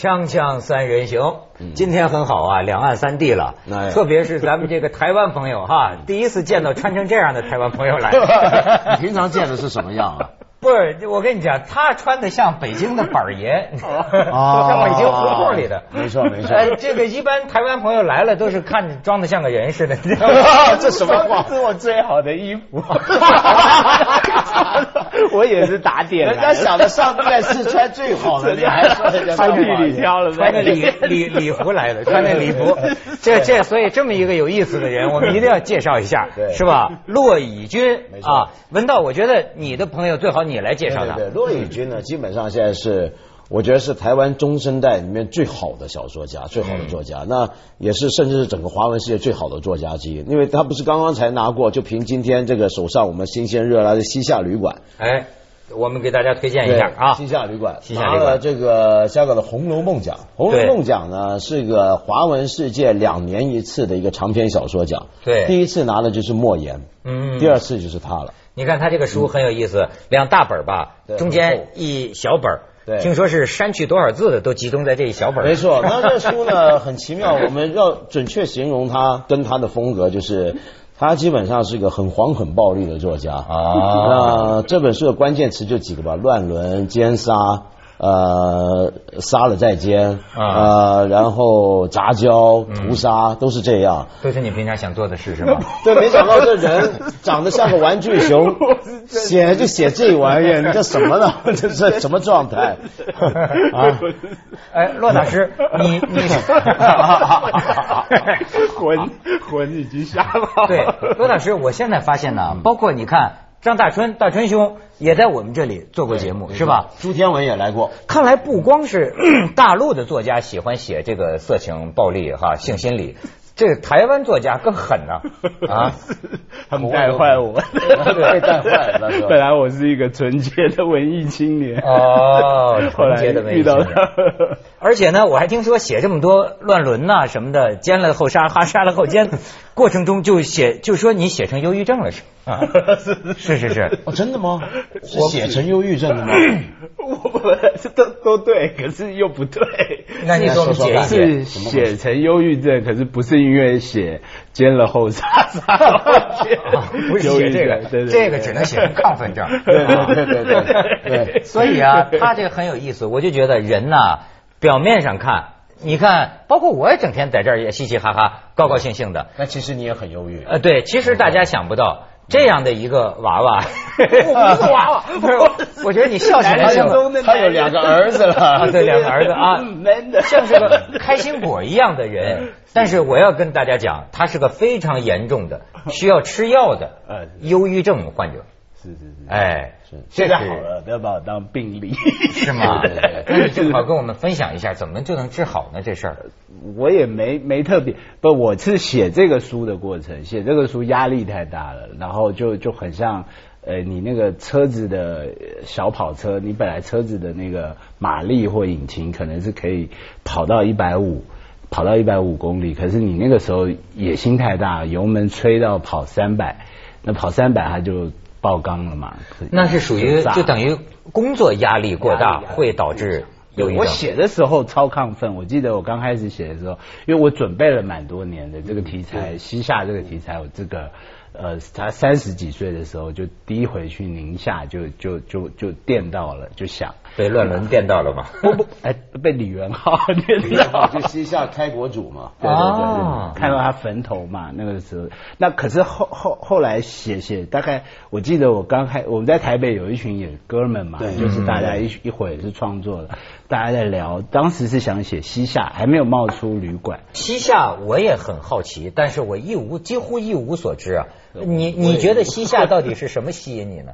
锵锵三人行，今天很好啊，两岸三地了，哎特别是咱们这个台湾朋友哈，第一次见到穿成这样的台湾朋友来。你平常见的是什么样啊？不是，我跟你讲，他穿的像北京的板儿爷，啊 像北京胡同里的。没错没错哎，这个一般台湾朋友来了都是看你装的像个人似的，你知道吗？这什么话？是我最好的衣服，我也是打点的，人家想的上在四川最好的，你还说人家穿地里挑了，穿着礼礼礼服来的，穿着礼服，这这，所以这么一个有意思的人，我们一定要介绍一下，是吧？骆以军啊，文道，我觉得你的朋友最好你来介绍他。对，骆以军呢，基本上现在是。我觉得是台湾中生代里面最好的小说家，最好的作家，那也是甚至是整个华文世界最好的作家之一。因为他不是刚刚才拿过，就凭今天这个手上我们新鲜热辣的西夏旅馆，哎，我们给大家推荐一下啊，西夏旅馆西夏旅馆拿了这个香港的《红楼梦奖》，《红楼梦奖》呢是个华文世界两年一次的一个长篇小说奖。对。第一次拿的就是莫言，嗯。第二次就是他了。你看他这个书很有意思，两大本儿吧，中间一小本儿对。听说是删去多少字的都集中在这一小本儿。没错，那这书呢很奇妙，我们要准确形容它跟他的风格，就是他基本上是一个很黄很暴力的作家。啊。那这本书的关键词就几个吧：乱伦、奸杀。呃，杀了再奸，啊呃，然后杂交、屠杀，都是这样。都是你平常想做的事是吗？对，没想到这人长得像个玩具熊，写就写这玩意儿，你这什么呢？这是什么状态？啊，哎，骆大师，你你魂魂已经下了。对，骆大师，我现在发现呢，包括你看张大春，大春兄也在我们这里做过节目，是吧？？朱天文也来过。看来不光是 大陆的作家喜欢写这个色情、暴力、哈性心理，这个台湾作家更狠呢啊！他们带坏我，被带坏了本来我是一个纯洁的文艺青年，哦，后来纯洁的文艺遇到青年，而且呢，我还听说写这么多乱伦呐、什么的，奸了后杀，哈杀了后奸，过程中就写，就说你写成忧郁症了是啊？是是是，哦，真的吗？是写成忧郁症的吗？我不这都都对，可是又不对。那你给我们解一解。是写成忧郁症，可是不是因为写奸了后杀杀不是写这个 这个只能写成亢奋症。对对对对对对所以啊，他这个很有意思，我就觉得人呐，表面上看，你看，包括我也整天在这儿也嘻嘻哈哈、高高兴兴的。那其实你也很忧郁。呃，对，其实大家想不到。这样的一个娃娃，我不是娃娃，不是，我觉得你笑起来像他有两个儿子啊，了。对，两个儿子啊，像是个开心果一样的人。但是我要跟大家讲，他是个非常严重的，需要吃药的呃忧郁症患者。是是是，哎，是现在好了，不要把我当病例，是吗？对对对那你正好跟我们分享一下，怎么就能治好呢？这事儿我也没没特别，不，我是写这个书的过程，写这个书压力太大了，然后就就很像。呃，你那个车子的呃小跑车，你本来车子的那个马力或引擎可能是可以跑到一百五，跑到一百五公里，可是你那个时候野心太大，油门吹到跑三百，那跑三百它就爆缸了嘛。那是属于就等于工作压力过大，会导致忧郁症。我写的时候超亢奋，我记得我刚开始写的时候，因为我准备了蛮多年的这个题材，西夏这个题材，我这个呃，他三十几岁的时候就第一回去宁夏就就就就电到了，就想被乱伦电到了吗？不不，哎，被李元昊 电到，就西夏开国主嘛。对对哦对，看到他坟头嘛，那个时候，那可是后后后来写写，大概我记得我刚开，我们在台北有一群也哥们嘛，就是大家一一会儿是创作的，大家在聊，当时是想写西夏，还没有冒出旅馆，西夏我也很好奇，但是我一无几乎一无所知啊。你你觉得西夏到底是什么吸引你呢？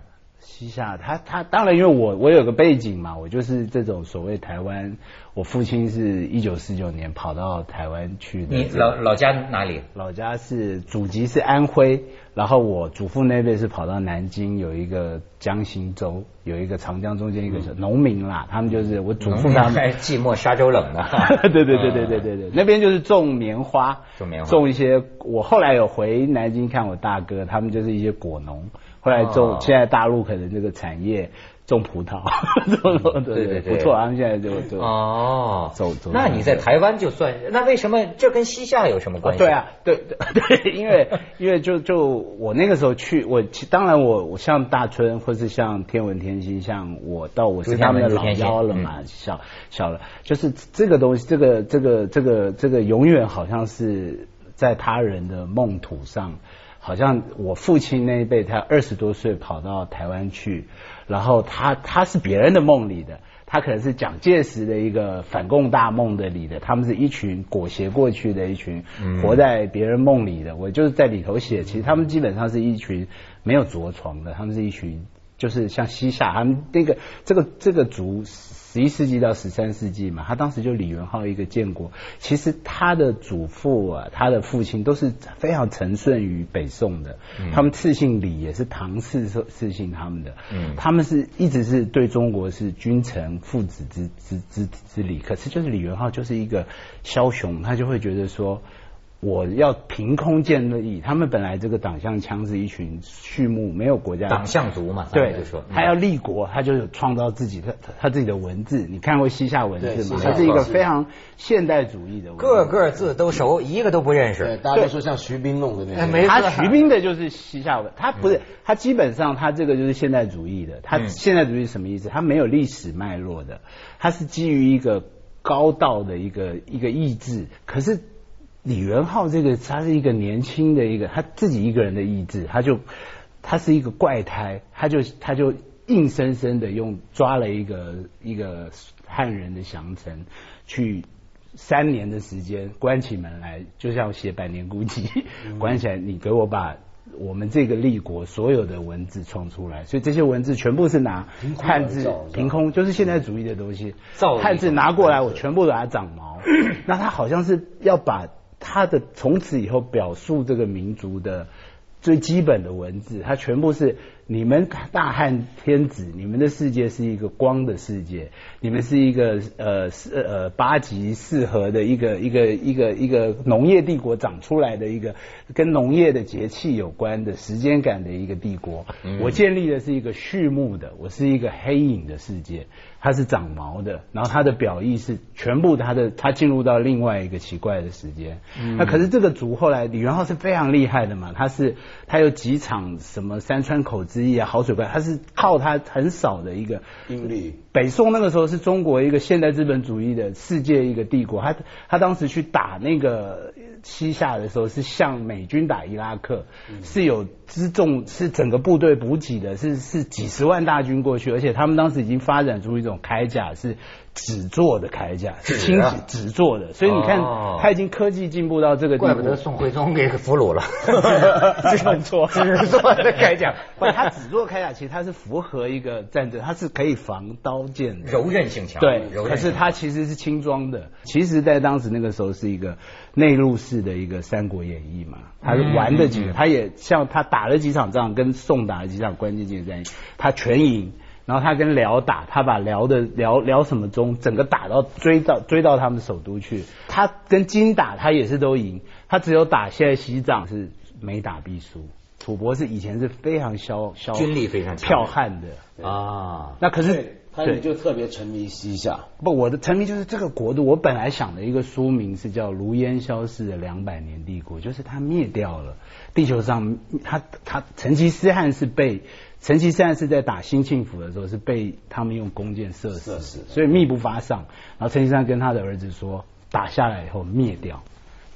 西夏，他他当然，因为我我有个背景嘛，我就是这种所谓台湾，我父亲是一九四九年跑到台湾去的。你老老家哪里？老家是祖籍是安徽，然后我祖父那辈是跑到南京，有一个江心洲，有一个长江中间一个农民啦，他们就是我祖父他们。还寂寞沙洲冷 呢。对对对对对对对，那边就是种棉花，种棉花种一些。我后来有回南京看我大哥，他们就是一些果农。后来种，哦现在大陆可能这个产业种葡萄，对对对，不错，他们现在就就哦，走走。那你在台湾就算，那为什么这跟西夏有什么关系？对啊，对对对，因为因为就就我那个时候去，我当然我我像大春或是像天文天星，像我到我是他们的老幺了嘛，小小了，就是这个东西，这个这个这个这个永远好像是在他人的梦土上。好像我父亲那一辈，他二十多岁跑到台湾去，然后他他是别人的梦里的，他可能是蒋介石的一个反共大梦的里的，他们是一群裹挟过去的一群，活在别人梦里的。我就是在里头写，其实他们基本上是一群没有着床的，他们是一群就是像西夏，他们那个这个这个族。十一世纪到十三世纪嘛，他当时就李元昊一个建国。其实他的祖父啊，他的父亲都是非常承顺于北宋的。他们赐姓李，也是唐氏赐姓他们的。他们是一直是对中国是君臣父子之之之之礼。可是就是李元昊就是一个枭雄，他就会觉得说。我要凭空建立，他们本来这个党项枪是一群畜牧，没有国家党项族嘛，对，就说他要立国，他就创造自己的他自己的文字。你看过西夏文字吗？他是一个非常现代主义的，个个字都熟，一个都不认识。对，大家都说像徐冰弄的那个，他徐冰的就是西夏文，他不是，他基本上他这个就是现代主义的。他现代主义什么意思？他没有历史脉络的，他是基于一个高道的一个一个意志，可是。李元昊这个，他是一个年轻的一个，他自己一个人的意志，他就他是一个怪胎，他就他就硬生生的用抓了一个一个汉人的降臣，去三年的时间关起门来，就像写《百年孤寂》，关起来，你给我把我们这个立国所有的文字创出来，所以这些文字全部是拿汉字凭空，就是现代主义的东西，汉字拿过来，我全部给它长毛，那他好像是要把。他的从此以后表述这个民族的最基本的文字，他全部是。你们大汉天子，你们的世界是一个光的世界，你们是一个呃四呃八极四合的一个一个一个一个农业帝国长出来的一个跟农业的节气有关的时间感的一个帝国。我建立的是一个畜牧的，我是一个黑影的世界，它是长毛的，然后它的表意是全部它的它进入到另外一个奇怪的时间。那可是这个族后来李元昊是非常厉害的嘛，他是他有几场什么山川口。之一啊，好水怪，他是靠他很少的一个兵力。北宋那个时候是中国一个现代资本主义的世界一个帝国，他他当时去打那个西夏的时候，是向美军打伊拉克，是有辎重，是整个部队补给的，是是几十万大军过去，而且他们当时已经发展出一种铠甲是。纸做的铠甲是轻纸做的，所以你看，他已经科技进步到这个地步。怪不得宋徽宗给俘虏了，这么做纸做的铠甲，不，他纸做铠甲其实它是符合一个战争，它是可以防刀剑的，柔韧性强。对，可是它其实是轻装的。其实，在当时那个时候是一个内陆式的一个《三国演义》嘛，他玩的几个，他也像他打了几场仗，跟宋打了几场关键性战役，他全赢。然后他跟辽打，他把辽的辽辽什么中整个打到追到追到他们首都去。他跟金打，他也是都赢。他只有打现在西藏是没打必输。吐蕃是以前是非常消消军力非常剽悍的啊。那可是他就特别沉迷西夏。不，我的沉迷就是这个国度。我本来想的一个书名是叫《如烟消逝的两百年帝国》，就是它灭掉了地球上，他他成吉思汗是被。成吉思汗是在打兴庆府的时候，是被他们用弓箭射死，所以密不发丧。然后成吉思汗跟他的儿子说，打下来以后灭掉，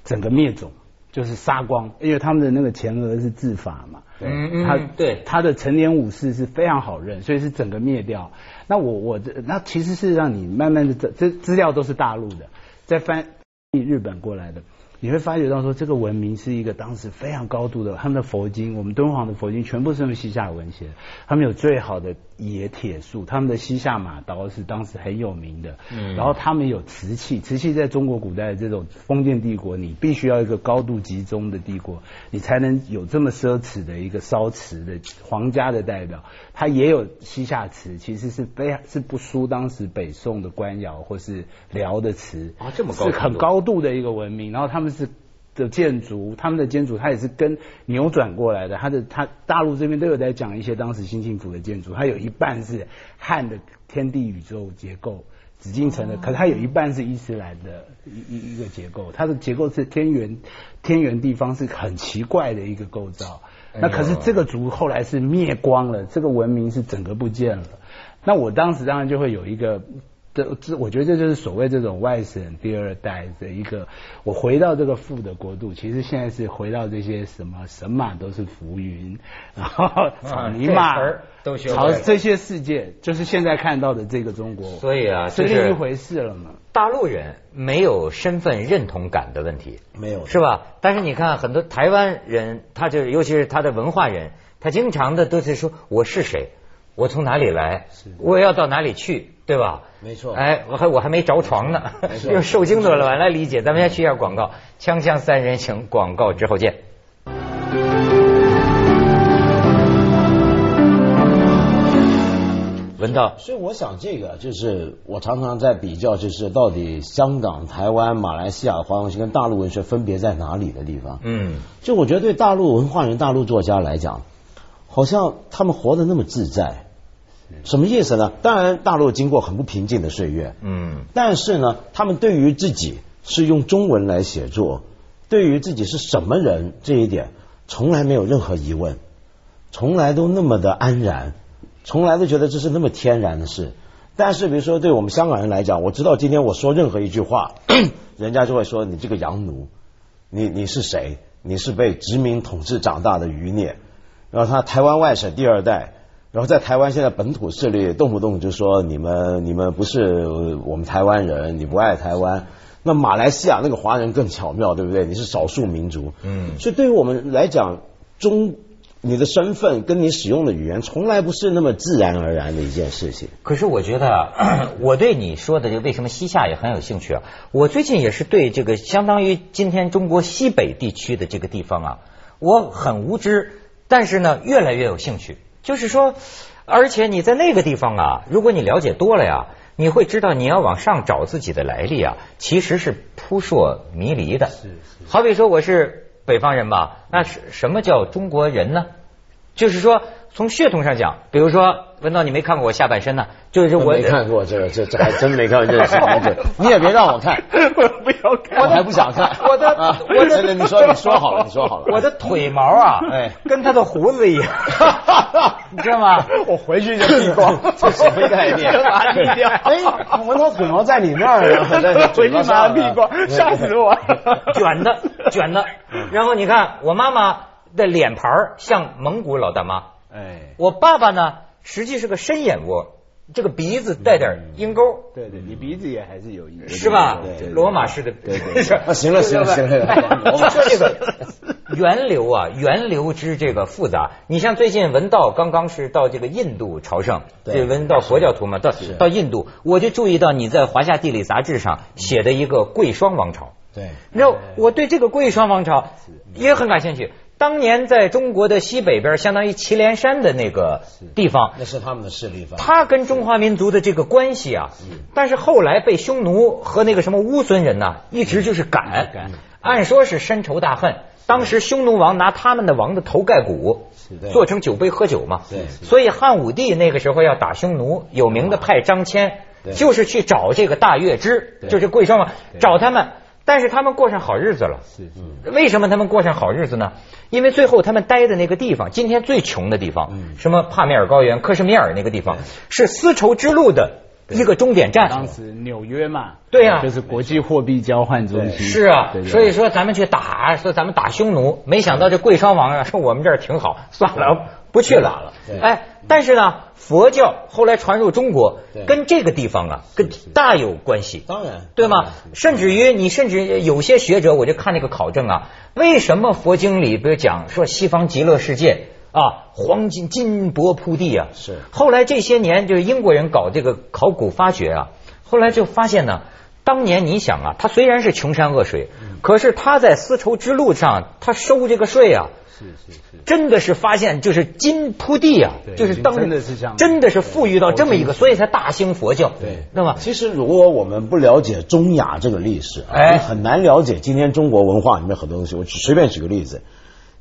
整个灭种，就是杀光，因为他们的那个前额是自法嘛。嗯嗯，他对他的成年武士是非常好认，所以是整个灭掉。那我我这那其实是让你慢慢的这这资料都是大陆的，在翻译日本过来的。你会发觉到说，这个文明是一个当时非常高度的，他们的佛经，我们敦煌的佛经全部是用西夏文写的，他们有最好的冶铁术，他们的西夏马刀是当时很有名的，嗯，然后他们有瓷器，瓷器在中国古代的这种封建帝国，你必须要一个高度集中的帝国，你才能有这么奢侈的一个烧瓷的皇家的代表，他也有西夏瓷，其实是非常是不输当时北宋的官窑或是辽的瓷啊，这么高是很高度的一个文明，然后他们。是的建筑，他们的建筑它也是跟扭转过来的。它的它大陆这边都有在讲一些当时新幸福的建筑，它有一半是汉的天地宇宙结构。紫禁城的，可是它有一半是伊斯兰的一一一个结构，它的结构是天圆天圆地方是很奇怪的一个构造。那可是这个族后来是灭光了，这个文明是整个不见了。那我当时当然就会有一个。这这，我觉得这就是所谓这种外省第二代的一个，我回到这个富的国度，其实现在是回到这些什么神马都是浮云，然后草泥马都朝这些世界，就是现在看到的这个中国。所以啊，是另一回事了嘛。大陆人没有身份认同感的问题，没有是吧？但是你看很多台湾人，他就尤其是他的文化人，他经常的都在说我是谁。我从哪里来？我要到哪里去？对吧？没错。哎，我还我还没着床呢，用 受精的卵来理解。咱们先去一下广告，锵锵三人行，广告之后见。文道，所以我想这个就是我常常在比较，就是到底香港、台湾、马来西亚华文学跟大陆文学分别在哪里的地方？嗯，就我觉得对大陆文化人、大陆作家来讲，好像他们活得那么自在。什么意思呢？当然，大陆经过很不平静的岁月，嗯，但是呢，他们对于自己是用中文来写作，对于自己是什么人这一点，从来没有任何疑问，从来都那么的安然，从来都觉得这是那么天然的事。但是，比如说对我们香港人来讲，我知道今天我说任何一句话，人家就会说你这个洋奴，你你是谁？你是被殖民统治长大的余孽。然后他台湾外省第二代。然后在台湾，现在本土势力动不动就说你们你们不是我们台湾人，你不爱台湾。那马来西亚那个华人更巧妙，对不对？你是少数民族，嗯。所以对于我们来讲，中你的身份跟你使用的语言，从来不是那么自然而然的一件事情。可是我觉得，我对你说的这为什么西夏也很有兴趣啊？我最近也是对这个相当于今天中国西北地区的这个地方啊，我很无知，但是呢，越来越有兴趣。就是说，而且你在那个地方啊，如果你了解多了呀，你会知道你要往上找自己的来历啊，其实是扑朔迷离的。是是。好比说我是北方人吧，那是什么叫中国人呢？就是说。从血统上讲，比如说文道，你没看过我下半身呢，就是我没看过这个，这这还真没看过这个。你也别让我看，我不要看，我还不想看。我的啊我的，你说你说好了，你说好了。我的腿毛啊，哎，跟他的胡子一样，你知道吗？我回去就剃光，这什么概念？把剃掉。哎，文涛腿毛在你那儿呢，回去把它剃光，吓死我！卷的卷的，然后你看我妈妈的脸盘像蒙古老大妈。哎，我爸爸呢，实际是个深眼窝，这个鼻子带点鹰钩。对对，你鼻子也还是有一是吧？罗马式的。对对。行了行了行了。我们说这个 源流啊，源流之这个复杂。你像最近文道刚刚是到这个印度朝圣，对文道佛教徒嘛，到到印度，我就注意到你在《华夏地理》杂志上写的一个贵霜王朝。对。然后我对这个贵霜王朝也很感兴趣。当年在中国的西北边，相当于祁连山的那个地方，那是他们的势力范。他跟中华民族的这个关系啊，但是后来被匈奴和那个什么乌孙人呢，一直就是赶。按说是深仇大恨，当时匈奴王拿他们的王的头盖骨做成酒杯喝酒嘛。对。所以汉武帝那个时候要打匈奴，有名的派张骞，就是去找这个大月支，就是贵霜王，找他们。但是他们过上好日子了，为什么他们过上好日子呢？因为最后他们待的那个地方，今天最穷的地方，什么帕米尔高原、克什米尔那个地方，是丝绸之路的一个终点站。当时纽约嘛，对呀，就是国际货币交换中心。是啊，所以说咱们去打，说咱们打匈奴，没想到这贵霜王啊，说我们这儿挺好，算了，不去了。哎，但是呢。佛教后来传入中国，跟这个地方啊，跟大有关系。当然，对吗？甚至于你甚至有些学者，我就看那个考证啊，为什么佛经里比如讲说西方极乐世界啊，黄金金箔铺地啊？是。后来这些年就是英国人搞这个考古发掘啊，后来就发现呢，当年你想啊，他虽然是穷山恶水，可是他在丝绸之路上，他收这个税啊，是是是，真的是发现就是金铺地啊，对就是当真的是像真的是富裕到这么一个，所以才大兴佛教，对那么其实如果我们不了解中亚这个历史啊，哎你很难了解今天中国文化里面很多东西。我举随便举个例子，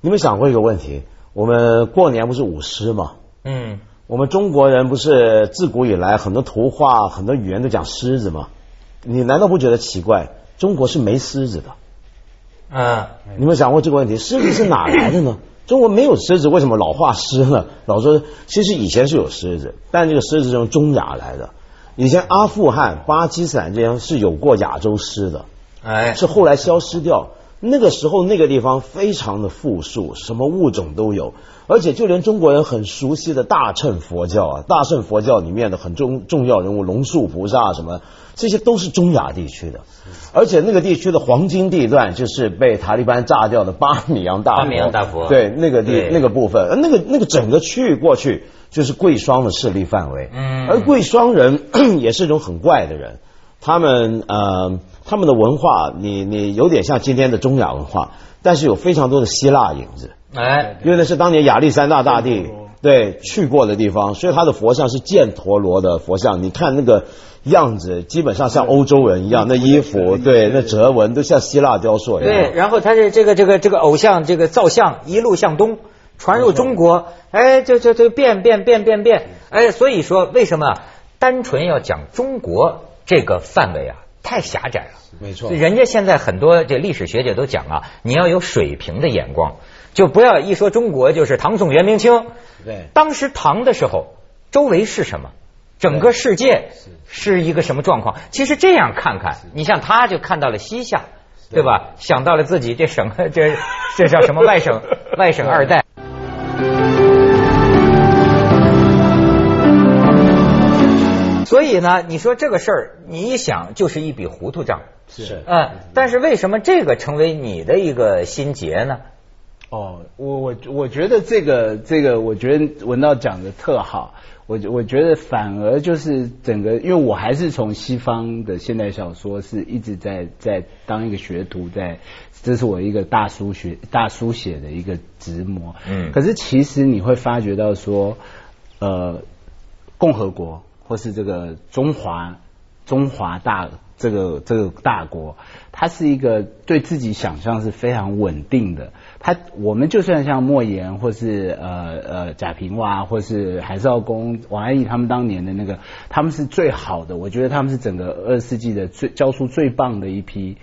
你们想过一个问题？我们过年不是舞狮吗？嗯，我们中国人不是自古以来很多图画、很多语言都讲狮子吗？你难道不觉得奇怪？中国是没狮子的。啊，你们想过这个问题？狮子是哪来的呢？中国没有狮子，为什么老画狮呢？老说其实以前是有狮子，但这个狮子是从中亚来的。以前阿富汗、巴基斯坦这样是有过亚洲狮的，哎，是后来消失掉。那个时候那个地方非常的富庶，什么物种都有，而且就连中国人很熟悉的大乘佛教啊，大乘佛教里面的很重重要人物龙树菩萨什么，这些都是中亚地区的，而且那个地区的黄金地段就是被塔利班炸掉的巴米扬大佛，巴米扬大佛。对那个地那个部分，呃那个那个整个区域过去就是贵霜的势力范围，嗯。而贵霜人 也是一种很怪的人，他们呃他们的文化，你你有点像今天的中亚文化，但是有非常多的希腊影子，哎，因为那是当年亚历山大大帝对。去过的地方，所以他的佛像是犍陀罗的佛像，你看那个样子，基本上像欧洲人一样，那衣服对那折纹都像希腊雕塑一样。对，然后他的这个这个这个偶像这个造像一路向东传入中国，哎，就就就变变变变变，哎，所以说为什么啊单纯要讲中国这个范围啊太狭窄了。没错，人家现在很多这历史学者都讲啊，你要有水平的眼光，就不要一说中国就是唐宋元明清。对当时唐的时候，周围是什么？整个世界是一个什么状况？其实这样看看，你像他就看到了西夏，对吧？想到了自己这省，这这叫什么外省 外省二代。所以呢，你说这个事儿，你一想就是一笔糊涂账。是嗯，但是为什么这个成为你的一个心结呢？哦，我我我觉得这个这个，我觉得文道讲的特好。我我觉得反而就是整个，因为我还是从西方的现代小说是一直在在当一个学徒，在这是我一个大书学大书写的一个折磨。嗯可是其实你会发觉到说，呃，共和国或是这个中华中华大这个这个大国，它是一个对自己想象是非常稳定的。它我们就算像莫言或是呃呃贾平凹或是海少公、王安忆他们当年的那个，他们是最好的。我觉得他们是整个二十世纪的最教出最棒的一批。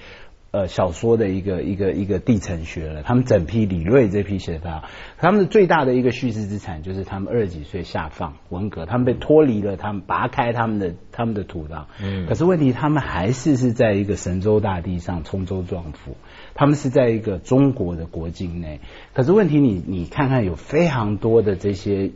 呃，小说的一个一个一个地层学了，他们整批李锐这批写法，他们的最大的一个叙事资产就是他们二十几岁下放文革，他们被脱离了，他们拔开他们的他们的土壤，嗯可是问题他们还是是在一个神州大地上冲州撞府，他们是在一个中国的国境内，可是问题你你看看有非常多的这些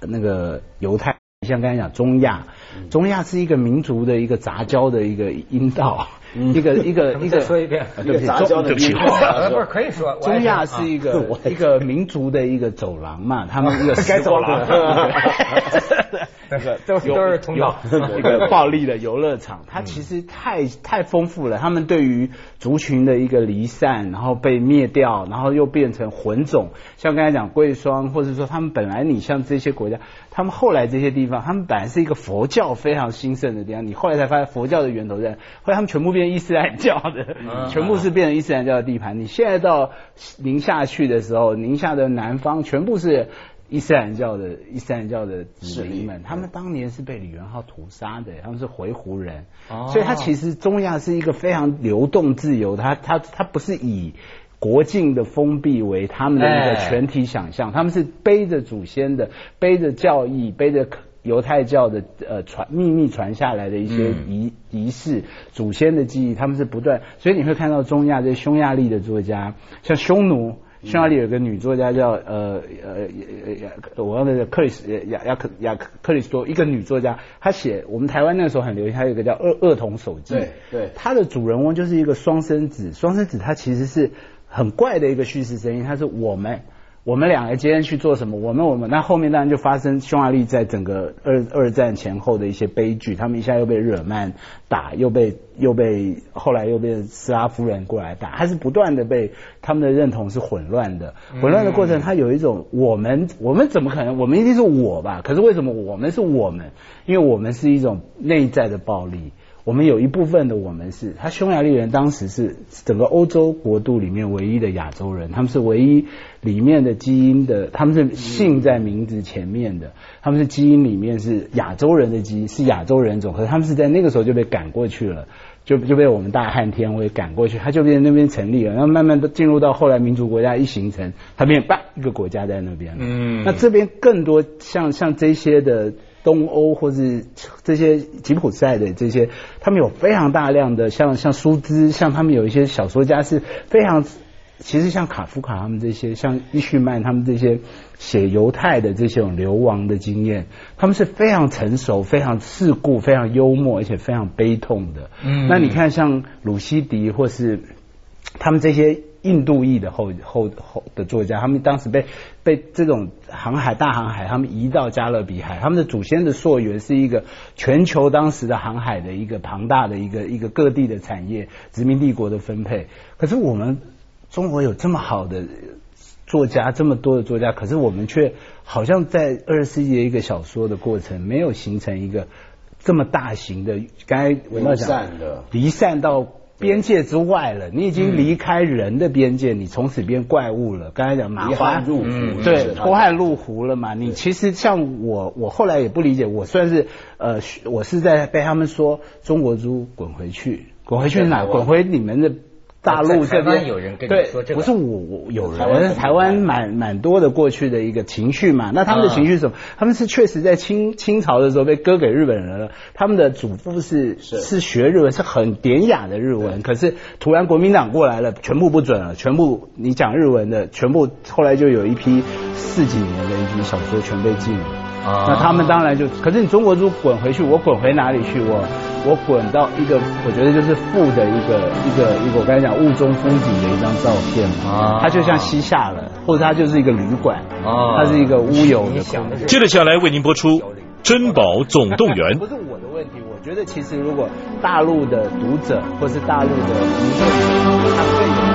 那个犹太。像刚才讲中亚，中亚是一个民族的一个杂交的一个阴道，一个 一个一个说一遍。啊对不起，杂交的对不起阴道啊不是可以说，中亚是一个一个民族的一个走廊嘛，他们一个 该走廊 那个都都是通道 一个暴力的游乐场，它其实太太丰富了。他们对于族群的一个离散，然后被灭掉，然后又变成混种，像刚才讲贵霜，或者说他们本来你像这些国家，他们后来这些地方，他们本来是一个佛教非常兴盛的地方，你后来才发现佛教的源头在，后来他们全部变伊斯兰教的，全部是变成伊斯兰教的地盘。你现在到宁夏去的时候，宁夏的南方全部是。伊斯兰教的伊斯兰教的子民们，他们当年是被李元昊屠杀的，他们是回鹘人，哦。所以他其实中亚是一个非常流动自由，他他他不是以国境的封闭为他们的一个哎。全体想象，他们是背着祖先的，背着教义，背着犹太教的呃传秘密传下来的一些嗯。仪、仪式，祖先的记忆，他们是不断，所以你会看到中亚这些匈牙利的作家，像匈奴。匈牙利有个女作家叫呃呃呃，我忘了克里斯雅雅克雅克克里斯多，一个女作家，她写我们台湾那个时候很流行，她有一个叫《恶恶童手记》，对对。她的主人翁就是一个双生子，双生子他其实是很怪的一个叙事声音，他是我们我们两个今天去做什么？我们我们那后面当然就发生匈牙利在整个二二战前后的一些悲剧，他们一下又被日耳曼打，又被又被后来又被斯拉夫人过来打，他是不断的被他们的认同是混乱的，混乱的过程，他有一种我们我们怎么可能？我们一定是我吧？可是为什么我们是我们？因为我们是一种内在的暴力。我们有一部分的我们是，他匈牙利人当时是整个欧洲国度里面唯一的亚洲人，他们是唯一里面的基因的，他们是姓在名字前面的，他们是基因里面是亚洲人的基因，是亚洲人种，可是他们是在那个时候就被赶过去了，就就被我们大汉天威赶过去，他就变那边成立了，然后慢慢的进入到后来民族国家一形成，他变叭一个国家在那边了，嗯，那这边更多像像这些的。东欧或是这些吉普赛的这些，他们有非常大量的像像苏兹，像他们有一些小说家是非常，其实像卡夫卡他们这些，像伊绪曼他们这些写犹太的这些种流亡的经验，他们是非常成熟、非常世故、非常幽默，而且非常悲痛的。嗯，那你看像鲁西迪或是他们这些。印度裔的后后后的作家，他们当时被被这种航海大航海，他们移到加勒比海，他们的祖先的溯源是一个全球当时的航海的一个庞大的一个一个各地的产业殖民帝国的分配。可是我们中国有这么好的作家，这么多的作家，可是我们却好像在二十世纪的一个小说的过程，没有形成一个这么大型的，刚才我们散的离散到。边界之外了，你已经离开人的边界，你从此变怪物了。刚才讲麻花入湖，对，脱汉入湖了嘛？你其实像我，我后来也不理解，我算是呃，我是在被他们说中国猪滚回去，滚回去哪？滚回你们的。大陆这边有人跟你说这个，不是我，我有人台湾蛮蛮多的过去的一个情绪嘛。那他们的情绪是什么？他们是确实在清清朝的时候被割给日本人了。他们的祖父是是学日文，是很典雅的日文。可是突然国民党过来了，全部不准了，全部你讲日文的，全部后来就有一批四几年的一批小说全被禁了。那他们当然就，可是你中国猪滚回去，我滚回哪里去？我我滚到一个，我觉得就是负的一个一个一个，我刚才讲雾中风景的一张照片嘛，它就像西夏了，或者它就是一个旅馆，它是一个乌有的。接着下来为您播出《珍宝总动员》。不是我的问题，我觉得其实如果大陆的读者或是大陆的民众，他会。